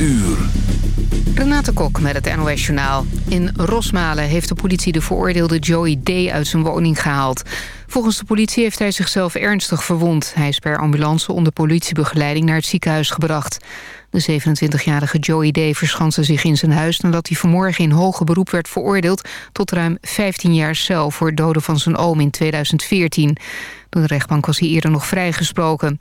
uur. Renate Kok met het NOS Journaal. In Rosmalen heeft de politie de veroordeelde Joey D. uit zijn woning gehaald. Volgens de politie heeft hij zichzelf ernstig verwond. Hij is per ambulance onder politiebegeleiding naar het ziekenhuis gebracht. De 27-jarige Joey D. verschanste zich in zijn huis... nadat hij vanmorgen in hoger beroep werd veroordeeld... tot ruim 15 jaar cel voor doden van zijn oom in 2014. Door de rechtbank was hij eerder nog vrijgesproken.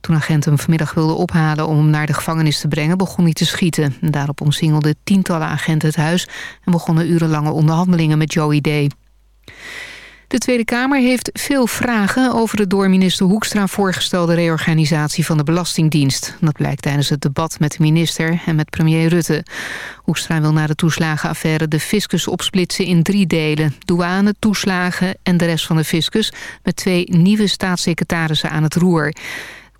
Toen agenten hem vanmiddag wilden ophalen om hem naar de gevangenis te brengen... begon hij te schieten. Daarop omsingelden tientallen agenten het huis... en begonnen urenlange onderhandelingen met Joey D. De Tweede Kamer heeft veel vragen over de door minister Hoekstra voorgestelde reorganisatie van de Belastingdienst. Dat blijkt tijdens het debat met de minister en met premier Rutte. Hoekstra wil na de toeslagenaffaire de fiscus opsplitsen in drie delen. Douane, toeslagen en de rest van de fiscus met twee nieuwe staatssecretarissen aan het roer.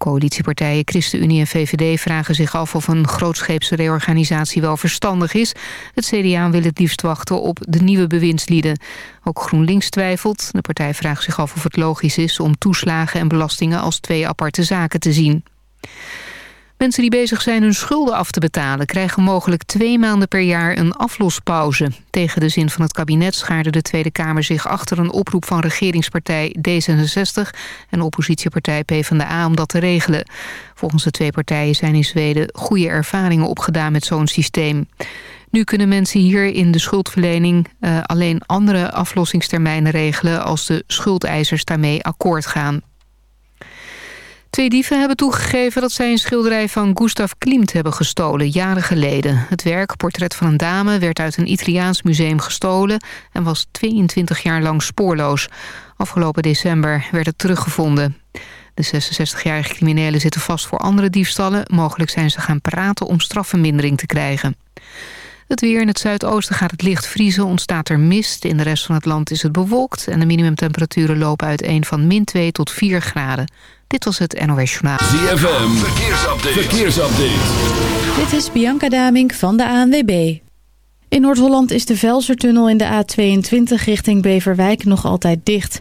Coalitiepartijen ChristenUnie en VVD vragen zich af of een grootscheepse reorganisatie wel verstandig is. Het CDA wil het liefst wachten op de nieuwe bewindslieden. Ook GroenLinks twijfelt. De partij vraagt zich af of het logisch is om toeslagen en belastingen als twee aparte zaken te zien. Mensen die bezig zijn hun schulden af te betalen... krijgen mogelijk twee maanden per jaar een aflospauze. Tegen de zin van het kabinet schaarde de Tweede Kamer zich... achter een oproep van regeringspartij D66 en oppositiepartij PvdA om dat te regelen. Volgens de twee partijen zijn in Zweden goede ervaringen opgedaan met zo'n systeem. Nu kunnen mensen hier in de schuldverlening uh, alleen andere aflossingstermijnen regelen... als de schuldeisers daarmee akkoord gaan. Twee dieven hebben toegegeven dat zij een schilderij van Gustav Klimt hebben gestolen, jaren geleden. Het werk, Portret van een dame, werd uit een Italiaans museum gestolen en was 22 jaar lang spoorloos. Afgelopen december werd het teruggevonden. De 66-jarige criminelen zitten vast voor andere diefstallen. Mogelijk zijn ze gaan praten om strafvermindering te krijgen. Het weer in het zuidoosten gaat het licht vriezen, ontstaat er mist. In de rest van het land is het bewolkt en de minimumtemperaturen lopen uiteen van min 2 tot 4 graden. Dit was het NOS Journaal. ZFM, verkeersupdate. verkeersupdate. Dit is Bianca Damink van de ANWB. In Noord-Holland is de Velsertunnel in de A22 richting Beverwijk nog altijd dicht.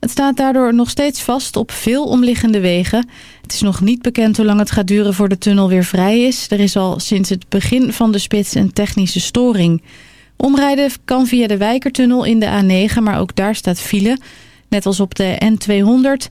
Het staat daardoor nog steeds vast op veel omliggende wegen. Het is nog niet bekend hoe lang het gaat duren voor de tunnel weer vrij is. Er is al sinds het begin van de spits een technische storing. Omrijden kan via de Wijkertunnel in de A9, maar ook daar staat file... Net als op de N200,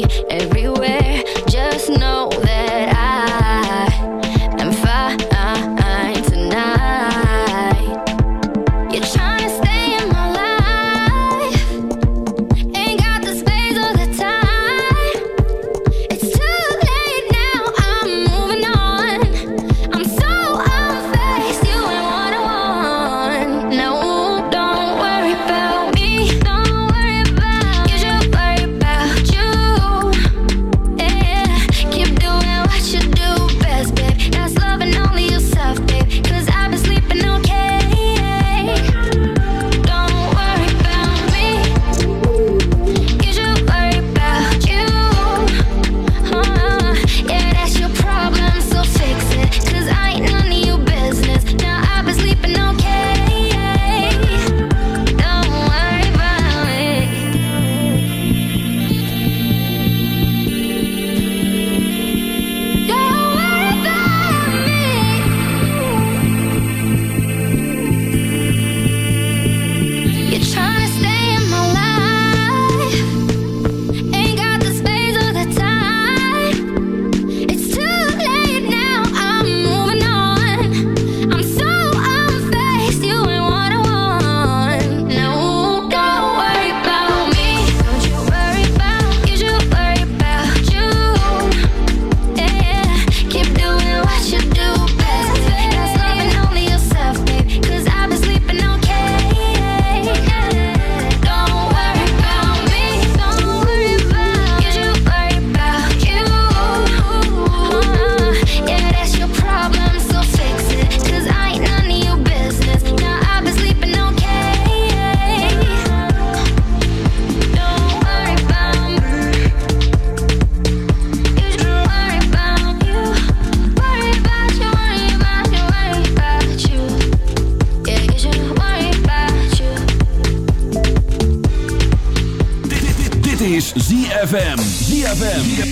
everywhere. ZFM. ZFM.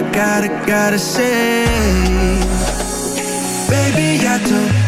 Gotta, gotta say. Baby, I don't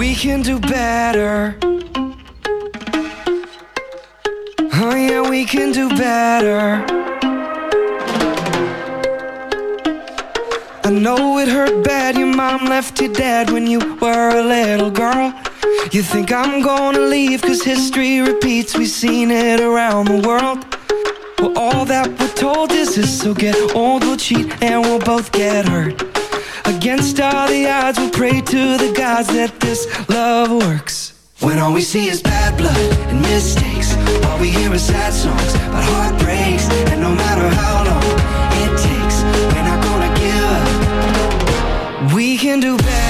we can do better. Oh, yeah, we can do better. I know it hurt bad, your mom left you dead when you were a little girl. You think I'm gonna leave, cause history repeats, we've seen it around the world. Well, all that we're told is this, so get old, we'll cheat, and we'll both get hurt. Against all the odds, we'll pray to the gods that this love works. When all we see is bad blood and mistakes, all we hear is sad songs about heartbreaks. And no matter how long it takes, we're not gonna give up. We can do better.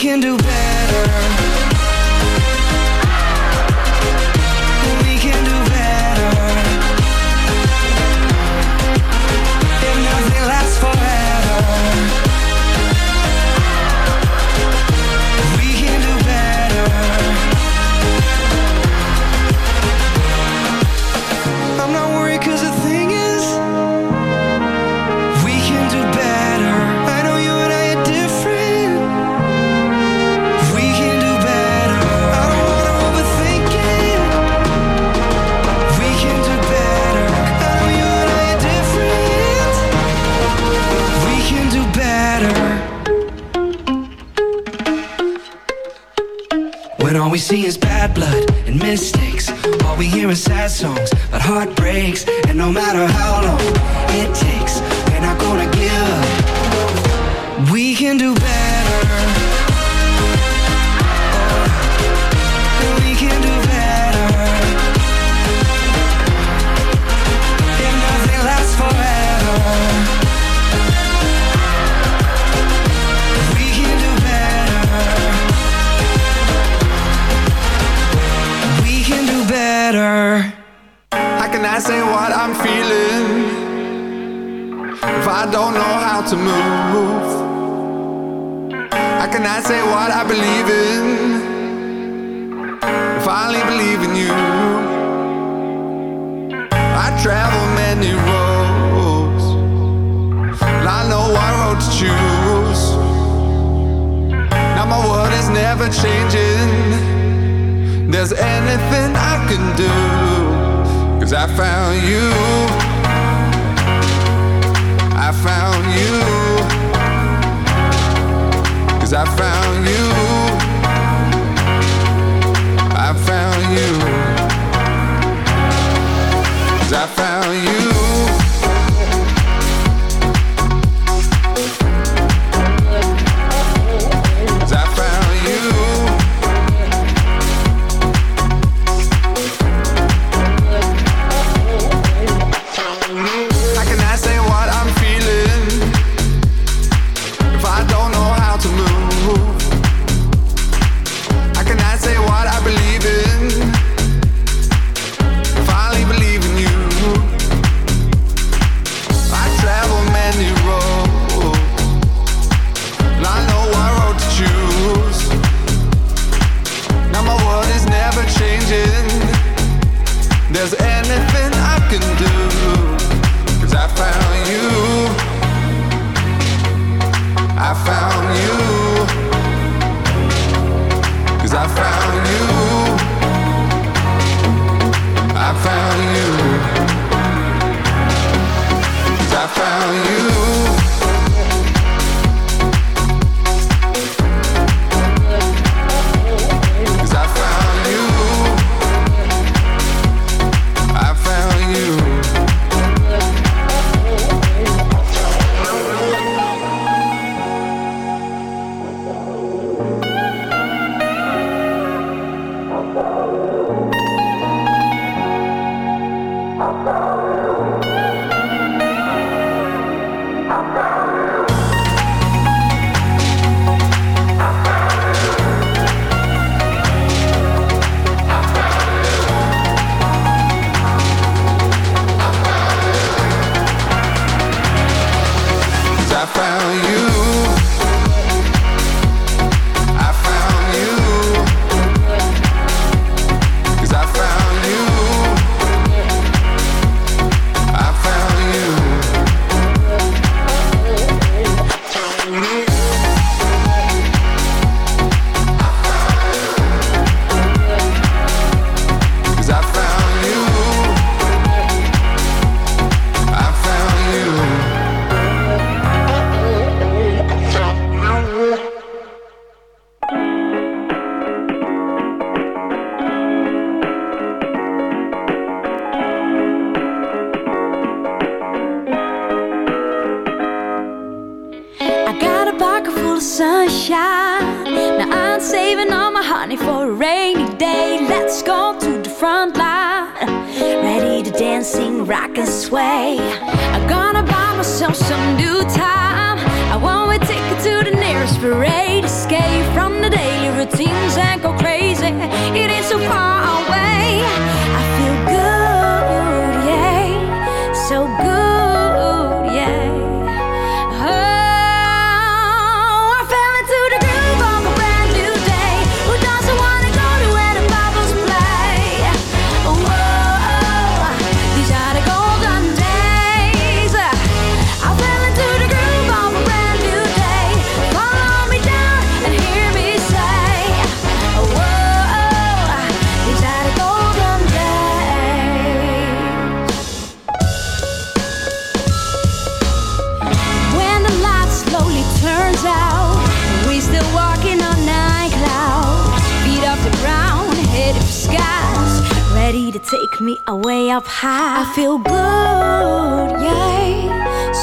can do better.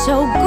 首歌。